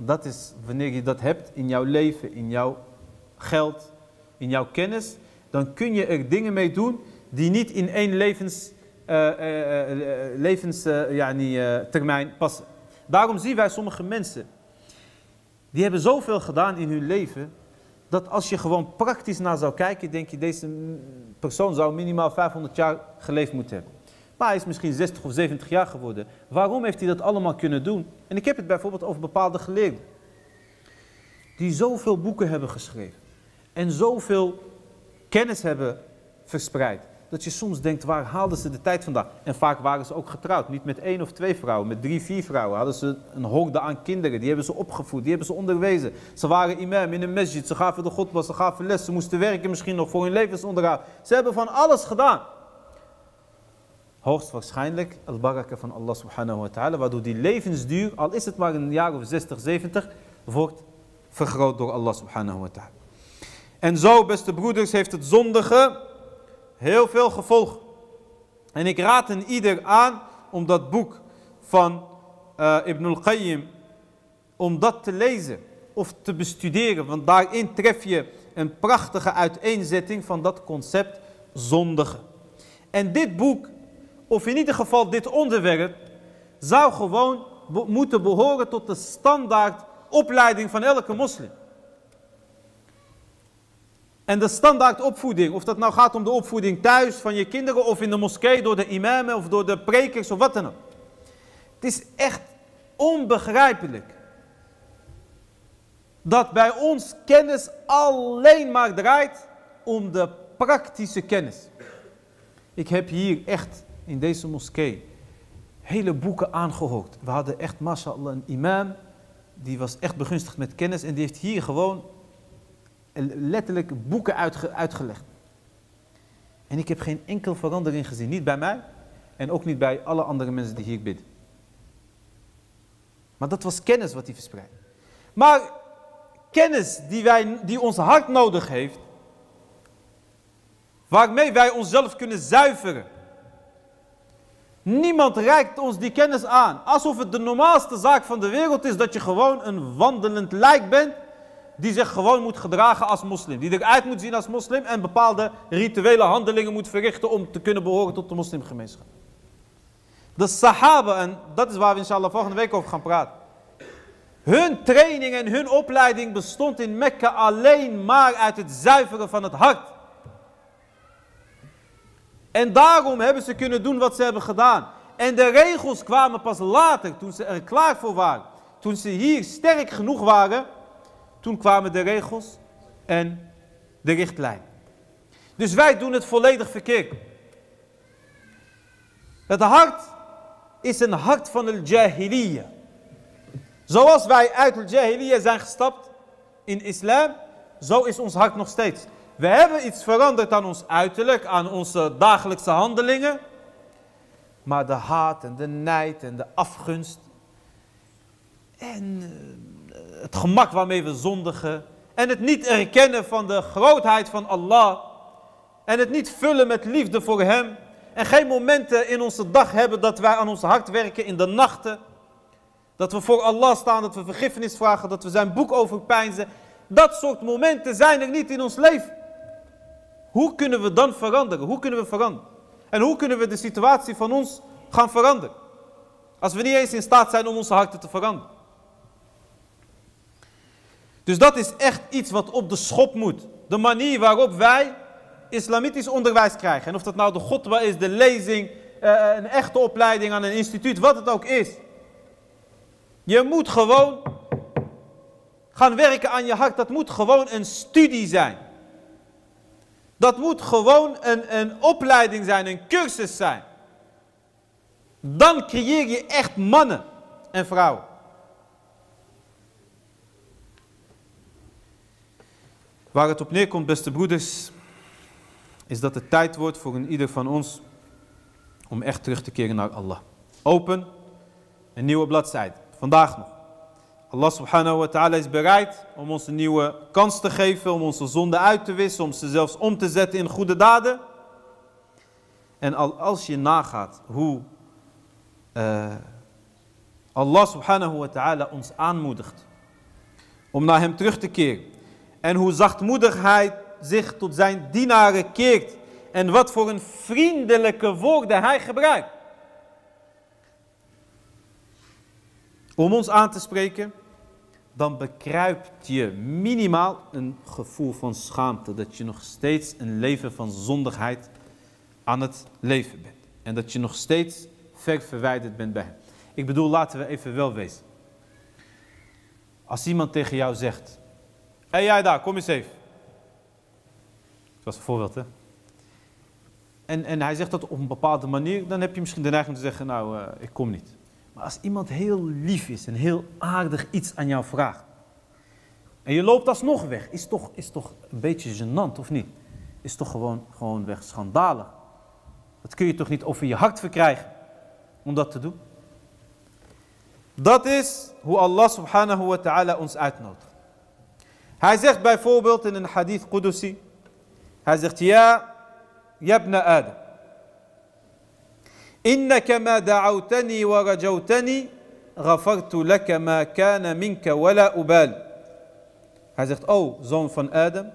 dat is wanneer je dat hebt in jouw leven, in jouw geld, in jouw kennis, dan kun je er dingen mee doen die niet in één levens, uh, uh, levenstermijn passen. Daarom zien wij sommige mensen, die hebben zoveel gedaan in hun leven, dat als je gewoon praktisch naar zou kijken, denk je, deze persoon zou minimaal 500 jaar geleefd moeten hebben. Maar is misschien 60 of 70 jaar geworden. Waarom heeft hij dat allemaal kunnen doen? En ik heb het bijvoorbeeld over bepaalde geleerden. Die zoveel boeken hebben geschreven. En zoveel kennis hebben verspreid. Dat je soms denkt, waar haalden ze de tijd vandaan? En vaak waren ze ook getrouwd. Niet met één of twee vrouwen, met drie, vier vrouwen. Hadden ze een horde aan kinderen. Die hebben ze opgevoed, die hebben ze onderwezen. Ze waren imam in een masjid. Ze gaven de godbas, ze gaven les. Ze moesten werken misschien nog voor hun levensonderhoud. Ze hebben van alles gedaan. Hoogstwaarschijnlijk al-baraka van Allah subhanahu wa ta'ala. Waardoor die levensduur, al is het maar een jaar of 60, 70, wordt vergroot door Allah subhanahu wa ta'ala. En zo, beste broeders, heeft het zondige heel veel gevolgen. En ik raad een ieder aan om dat boek van uh, Ibn al-Qayyim, om dat te lezen of te bestuderen. Want daarin tref je een prachtige uiteenzetting van dat concept zondige. En dit boek, of in ieder geval dit onderwerp, zou gewoon moeten behoren tot de standaard opleiding van elke moslim. En de standaard opvoeding, of dat nou gaat om de opvoeding thuis van je kinderen of in de moskee door de imamen of door de prekers of wat dan ook. Het is echt onbegrijpelijk dat bij ons kennis alleen maar draait om de praktische kennis. Ik heb hier echt in deze moskee hele boeken aangehoord. We hadden echt, mashallah, een imam, die was echt begunstigd met kennis en die heeft hier gewoon letterlijk boeken uitgelegd. En ik heb geen enkel verandering gezien. Niet bij mij en ook niet bij alle andere mensen die hier bidden. Maar dat was kennis wat hij verspreidde. Maar kennis die, wij, die ons hart nodig heeft, waarmee wij onszelf kunnen zuiveren. Niemand reikt ons die kennis aan. Alsof het de normaalste zaak van de wereld is dat je gewoon een wandelend lijk bent die zich gewoon moet gedragen als moslim. Die eruit moet zien als moslim en bepaalde rituele handelingen moet verrichten om te kunnen behoren tot de moslimgemeenschap. De sahaba, en dat is waar we inshallah volgende week over gaan praten. Hun training en hun opleiding bestond in Mekka alleen maar uit het zuiveren van het hart. En daarom hebben ze kunnen doen wat ze hebben gedaan. En de regels kwamen pas later, toen ze er klaar voor waren. Toen ze hier sterk genoeg waren toen kwamen de regels en de richtlijn. Dus wij doen het volledig verkeerd. Het hart is een hart van de jahiliya. Zoals wij uit de jahiliya zijn gestapt in islam, zo is ons hart nog steeds. We hebben iets veranderd aan ons uiterlijk, aan onze dagelijkse handelingen. Maar de haat en de nijd en de afgunst en eh, het gemak waarmee we zondigen. En het niet erkennen van de grootheid van Allah. En het niet vullen met liefde voor Hem. En geen momenten in onze dag hebben dat wij aan ons hart werken in de nachten. Dat we voor Allah staan, dat we vergiffenis vragen, dat we zijn boek overpijnzen. Dat soort momenten zijn er niet in ons leven. Hoe kunnen we dan veranderen? Hoe kunnen we veranderen? En hoe kunnen we de situatie van ons gaan veranderen? Als we niet eens in staat zijn om onze harten te veranderen. Dus dat is echt iets wat op de schop moet. De manier waarop wij islamitisch onderwijs krijgen. En of dat nou de godwa is, de lezing, eh, een echte opleiding aan een instituut, wat het ook is. Je moet gewoon gaan werken aan je hart. Dat moet gewoon een studie zijn. Dat moet gewoon een, een opleiding zijn, een cursus zijn. Dan creëer je echt mannen en vrouwen. Waar het op neerkomt, beste broeders, is dat het tijd wordt voor een ieder van ons om echt terug te keren naar Allah. Open een nieuwe bladzijde, vandaag nog. Allah subhanahu wa ta'ala is bereid om ons een nieuwe kans te geven, om onze zonde uit te wissen, om ze zelfs om te zetten in goede daden. En als je nagaat hoe uh, Allah subhanahu wa ta'ala ons aanmoedigt om naar hem terug te keren. En hoe zachtmoedig hij zich tot zijn dienaren keert. En wat voor een vriendelijke woorden hij gebruikt. Om ons aan te spreken, dan bekruipt je minimaal een gevoel van schaamte. Dat je nog steeds een leven van zondigheid aan het leven bent. En dat je nog steeds ver verwijderd bent bij hem. Ik bedoel, laten we even wel wezen. Als iemand tegen jou zegt, hé hey, jij daar, kom eens even. Dat was een voorbeeld, hè? En, en hij zegt dat op een bepaalde manier, dan heb je misschien de neiging te zeggen, nou, uh, ik kom niet. Als iemand heel lief is en heel aardig iets aan jou vraagt, en je loopt alsnog weg, is toch, is toch een beetje gênant, of niet? Is toch gewoon, gewoon weg schandalig. Dat kun je toch niet over je hart verkrijgen om dat te doen? Dat is hoe Allah subhanahu wa ta'ala ons uitnodigt. Hij zegt bijvoorbeeld in een hadith Qudusi, hij zegt, ja, yabna Adam, ma da'awtani wa rajawtani, ghafartu laka ma kana minka wala ubal. Hij zegt, oh, zoon van Adam,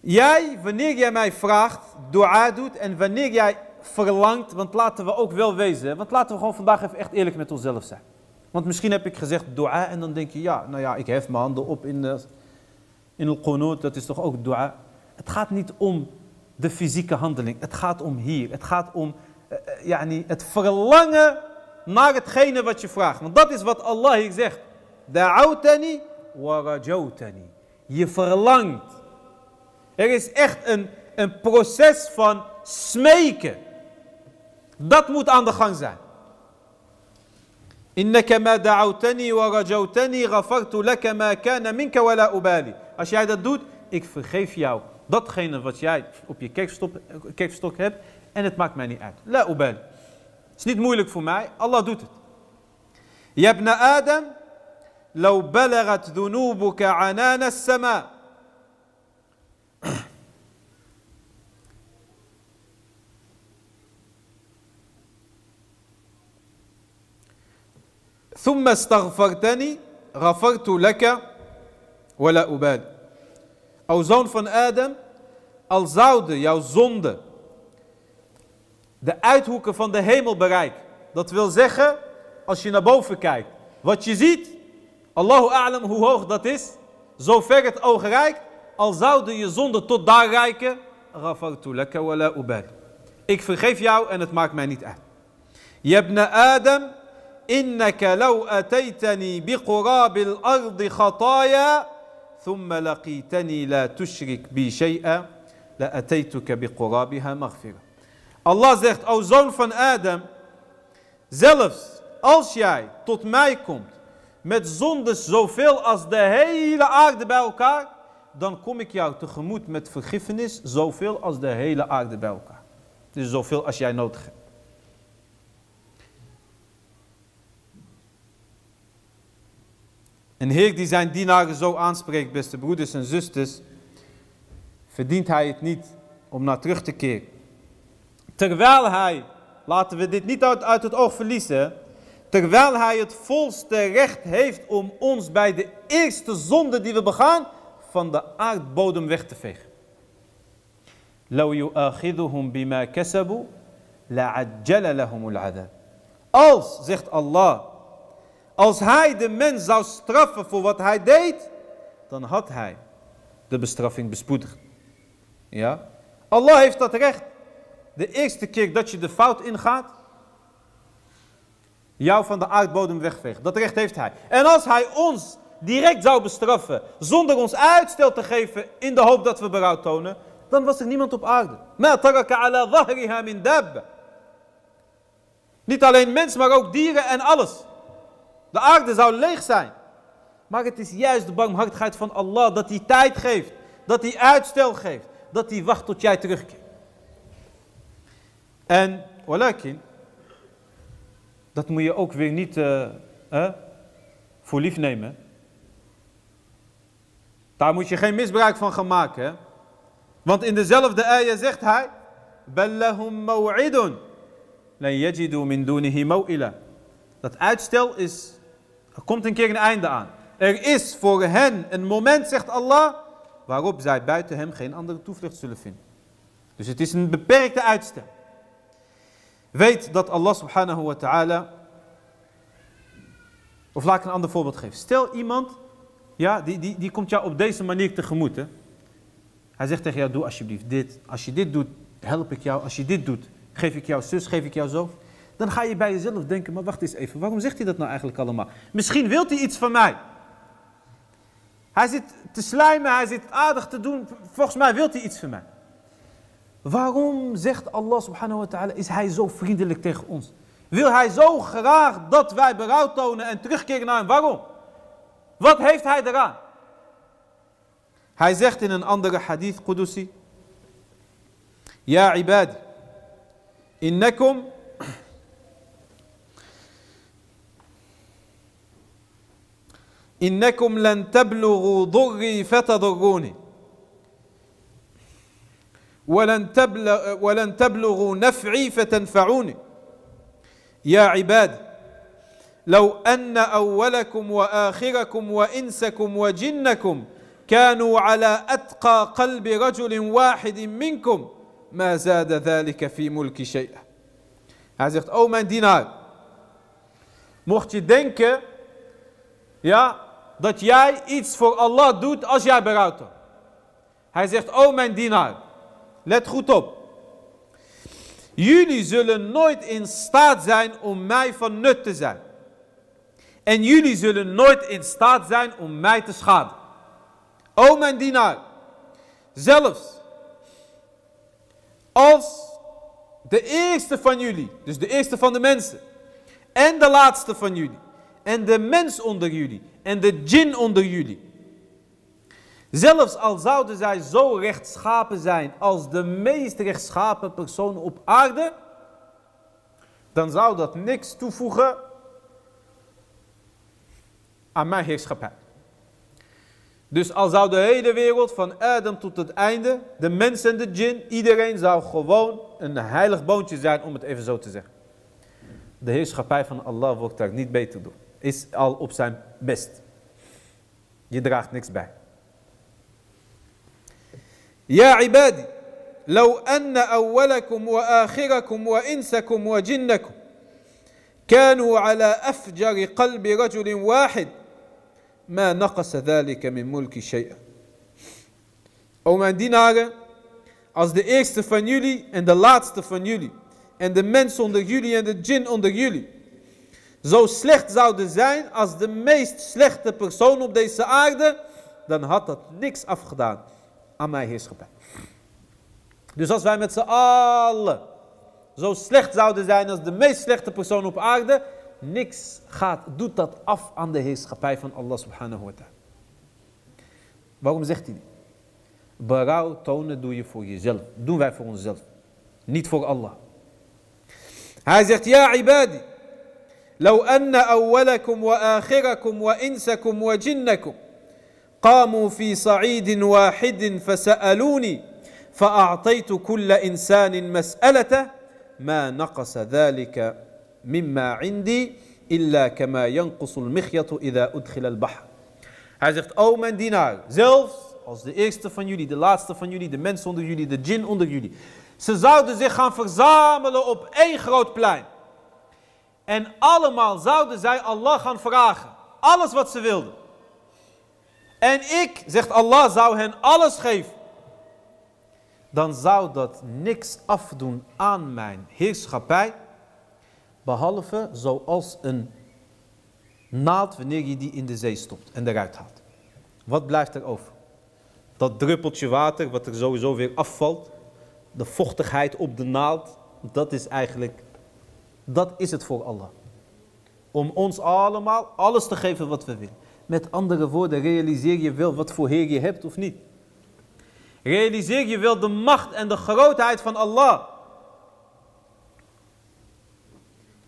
jij, wanneer jij mij vraagt, dua doet en wanneer jij verlangt, want laten we ook wel wezen, want laten we gewoon vandaag even echt eerlijk met onszelf zijn. Want misschien heb ik gezegd dua en dan denk je, ja, nou ja, ik hef mijn handen op in, de, in het qunut, dat is toch ook dua. Het gaat niet om de fysieke handeling, het gaat om hier. Het gaat om uh, yani, het verlangen naar hetgene wat je vraagt. Want dat is wat Allah hier zegt. Da'autani wa rajawtani. Je verlangt. Er is echt een, een proces van smeken. Dat moet aan de gang zijn. Innaka ma da'awtani wa rajawtani ghafartu laka ma kana minka wala ubali. Als jij dat doet, ik vergeef jou datgene wat jij op je kerkstok hebt en het maakt mij niet uit. La ubali. Het is niet moeilijk voor mij, Allah doet het. Yabna Adam, لو بلغت ذنوبك عنان السماء ثم استغفرتني غفرت لك ولا أبالي O zoon van Adam, al zouden jouw zonde de uithoeken van de hemel bereiken. Dat wil zeggen, als je naar boven kijkt, wat je ziet, Allahu a'lam hoe hoog dat is, zover het oog reikt, al zouden je zonden tot daar reiken, ik vergeef jou en het maakt mij niet uit. Jebne Adam, innaka law ataytani biqurabil ardi khataya ثم لقيتني لا تشرك بي شيئا لأتيتك بقرابها مغفرة Allah zegt, o zoon van Adam, zelfs als jij tot mij komt met zondes zoveel als de hele aarde bij elkaar, dan kom ik jou tegemoet met vergiffenis zoveel als de hele aarde bij elkaar. Dus zoveel als jij nodig hebt. Een Heer die zijn dienaren zo aanspreekt, beste broeders en zusters, verdient hij het niet om naar terug te keren. Terwijl hij, laten we dit niet uit, het oog verliezen, terwijl hij het volste recht heeft om ons bij de eerste zonde die we begaan, van de aardbodem weg te vegen. Als, zegt Allah, als hij de mens zou straffen voor wat hij deed, dan had hij de bestraffing bespoedigd. Ja? Allah heeft dat recht. De eerste keer dat je de fout ingaat, jou van de aardbodem wegveegt. Dat recht heeft hij. En als hij ons direct zou bestraffen, zonder ons uitstel te geven in de hoop dat we berouw tonen, dan was er niemand op aarde. Niet alleen mens, maar ook dieren en alles. De aarde zou leeg zijn. Maar het is juist de barmhartigheid van Allah dat hij tijd geeft. Dat hij uitstel geeft. Dat hij wacht tot jij terugkeert. En, walakin, dat moet je ook weer niet uh, voor lief nemen. Daar moet je geen misbruik van gaan maken. Want in dezelfde ayah zegt hij, Bellahum maw'idun, lan min dunihi. Dat uitstel is er komt een keer een einde aan. Er is voor hen een moment, zegt Allah, waarop zij buiten hem geen andere toevlucht zullen vinden. Dus het is een beperkte uitstel. Weet dat Allah subhanahu wa ta'ala, of laat ik een ander voorbeeld geven. Stel iemand, ja, die, die, die komt jou op deze manier tegemoet. Hè? Hij zegt tegen jou, doe alsjeblieft dit. Als je dit doet, help ik jou. Als je dit doet, geef ik jou zus, geef ik jou zo dan ga je bij jezelf denken, maar wacht eens even, waarom zegt hij dat nou eigenlijk allemaal? Misschien wil hij iets van mij. Hij zit te slijmen, hij zit aardig te doen, volgens mij wil hij iets van mij. Waarom zegt Allah subhanahu wa ta'ala, is hij zo vriendelijk tegen ons? Wil hij zo graag dat wij berouw tonen en terugkeren naar hem? Waarom? Wat heeft hij eraan? Hij zegt in een andere hadith Qudusi, Ja ibadi, innakum إنكم لن تبلغوا ضري فتضروني. ولن, تبلغ ولن تبلغوا نفعي فتنفعوني. يا عباد لو أن أولكم وآخركم وإنسكم وجنكم كانوا على أتقى قلب رجل واحد منكم ما زاد ذلك في ملك شيئا. Hij zegt, oh mijn dienaar, mocht je dat jij iets voor Allah doet als jij berouw toont. Hij zegt, oh mijn dienaar, let goed op. Jullie zullen nooit in staat zijn om mij van nut te zijn. En jullie zullen nooit in staat zijn om mij te schaden. O mijn dienaar, zelfs als de eerste van jullie, dus de eerste van de mensen, en de laatste van jullie, en de mens onder jullie en de djinn onder jullie. Zelfs al zouden zij zo rechtschapen zijn als de meest rechtschapen persoon op aarde, dan zou dat niks toevoegen aan mijn heerschappij. Dus al zou de hele wereld van Adam tot het einde, de mens en de djinn, iedereen zou gewoon een heilig boontje zijn om het even zo te zeggen. De heerschappij van Allah wordt daar niet beter door is al op zijn best. Je draagt niks bij. Ja عبادي لو أن أولكم وآخركم وإنسكم وجنكم كانوا على أفجر قلب رجل واحد ما نقص ذلك من ملك شيئا O mijn dienaren, als de eerste van jullie en de laatste van jullie en de mens onder jullie en de djinn onder jullie zo slecht zouden zijn als de meest slechte persoon op deze aarde, dan had dat niks afgedaan aan mijn heerschappij. Dus als wij met z'n allen zo slecht zouden zijn als de meest slechte persoon op aarde, niks gaat, doet dat af aan de heerschappij van Allah subhanahu wa ta'ala. Waarom zegt hij niet? Berouw tonen doe je voor jezelf. Doen wij voor onszelf. Niet voor Allah. Hij zegt, ja ibadi. لو أن أولكم وآخركم وإنسكم وجنكم قاموا في صعيد واحد فسألوني فأعطيت كل إنسان مسألته ما نقص ذلك مما عندي إلا كما ينقص المخيط إذا أدخل البحر Hij zegt, o mijn dienaar, zelfs als de eerste van jullie, de laatste van jullie, de mens onder jullie, de djinn onder jullie. Ze zouden zich gaan verzamelen op één groot plein. En allemaal zouden zij Allah gaan vragen. Alles wat ze wilden. En ik, zegt Allah, zou hen alles geven. Dan zou dat niks afdoen aan mijn heerschappij. Behalve zoals een naald wanneer je die in de zee stopt en eruit haalt. Wat blijft er over? Dat druppeltje water wat er sowieso weer afvalt. De vochtigheid op de naald. Dat is eigenlijk, dat is het voor Allah. Om ons allemaal alles te geven wat we willen. Met andere woorden, realiseer je wel wat voor Heer je hebt of niet. Realiseer je wel de macht en de grootheid van Allah.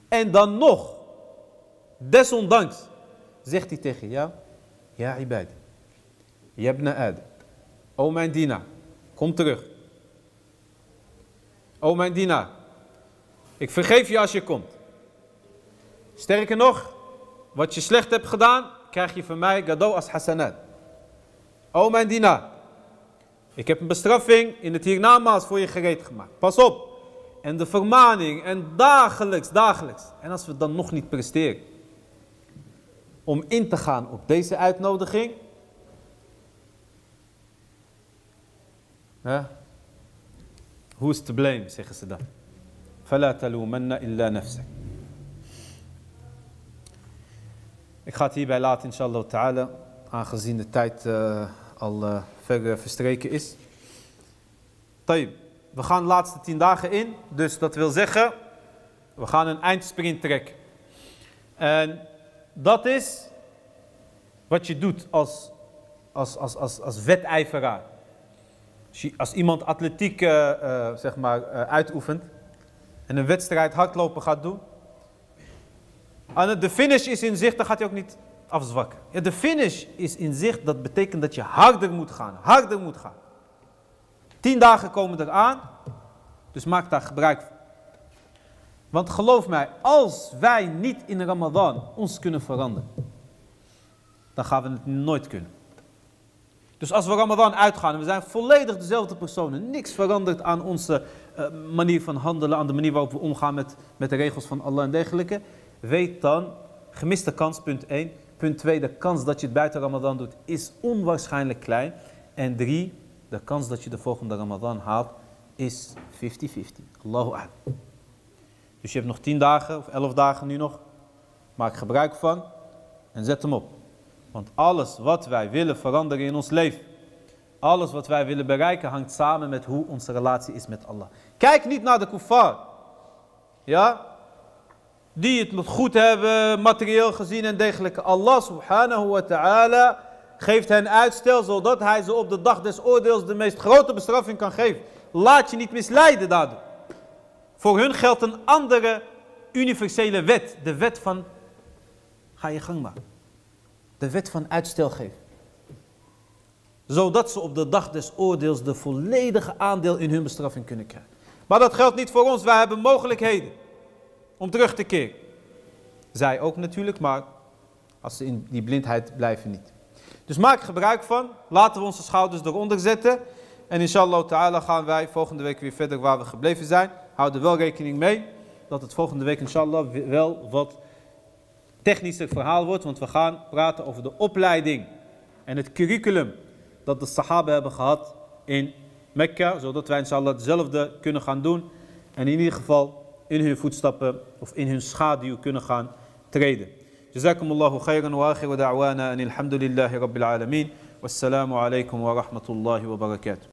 En dan nog, desondanks, zegt hij tegen jou, ja ibad, yabna Adam, o mijn dienaar, kom terug. O mijn dienaar, ik vergeef je als je komt. Sterker nog, wat je slecht hebt gedaan, krijg je van mij cadeau als hasanat. O mijn dienaar, ik heb een bestraffing in het hiernamaals voor je gereed gemaakt. Pas op. En de vermaning en dagelijks, dagelijks. En als we dan nog niet presteren om in te gaan op deze uitnodiging. Huh? Hoe is te blame, zeggen ze dan. فلا تلومن إلا نفسك Ik ga het hierbij laten, inshallah ta'ala, aangezien de tijd uh, al uh, ver uh, verstreken is. Tayyip, we gaan de laatste tien dagen in, dus dat wil zeggen, we gaan een eindsprint trekken. En dat is wat je doet als, als, als, als, als wedijveraar. Als, je, als iemand atletiek zeg maar, uitoefent en een wedstrijd hardlopen gaat doen, de finish is in zicht, dan gaat hij ook niet afzwakken. De finish is in zicht, dat betekent dat je harder moet gaan. Harder moet gaan. Tien dagen komen eraan, dus maak daar gebruik van. Want geloof mij, als wij niet in Ramadan ons kunnen veranderen, dan gaan we het nooit kunnen. Dus als we Ramadan uitgaan en we zijn volledig dezelfde personen, niks verandert aan onze uh, manier van handelen, aan de manier waarop we omgaan met, met de regels van Allah en dergelijke, weet dan, gemiste kans, punt 1. Punt 2, de kans dat je het buiten Ramadan doet is onwaarschijnlijk klein. En 3, de kans dat je de volgende Ramadan haalt is 50-50. Allahu Akbar. Dus je hebt nog 10 dagen of 11 dagen nu nog. Maak gebruik van en zet hem op. Want alles wat wij willen veranderen in ons leven, alles wat wij willen bereiken, hangt samen met hoe onze relatie is met Allah. Kijk niet naar de kuffar. Ja, die het goed hebben, materieel gezien en dergelijke. Allah subhanahu wa ta'ala geeft hen uitstel, zodat hij ze op de dag des oordeels de meest grote bestraffing kan geven. Laat je niet misleiden daardoor. Voor hun geldt een andere universele wet. De wet van, ga je gang maar. De wet van uitstel geven. Zodat ze op de dag des oordeels de volledige aandeel in hun bestraffing kunnen krijgen. Maar dat geldt niet voor ons, wij hebben mogelijkheden om terug te keren. Zij ook natuurlijk, maar als ze in die blindheid blijven niet. Dus maak gebruik van. Laten we onze schouders eronder zetten. En inshallah ta'ala gaan wij volgende week weer verder waar we gebleven zijn. Houd er wel rekening mee dat het volgende week inshallah wel wat technischer verhaal wordt, want we gaan praten over de opleiding en het curriculum dat de Sahaba hebben gehad in Mekka, zodat wij inshallah hetzelfde kunnen gaan doen en in ieder geval in hun voetstappen of in hun schaduw kunnen gaan treden. Jazakumullahu khayran wa akhiru da'wana en alhamdulillahi rabbil alamin. Wassalamu alaikum wa rahmatullah wa barakatuh.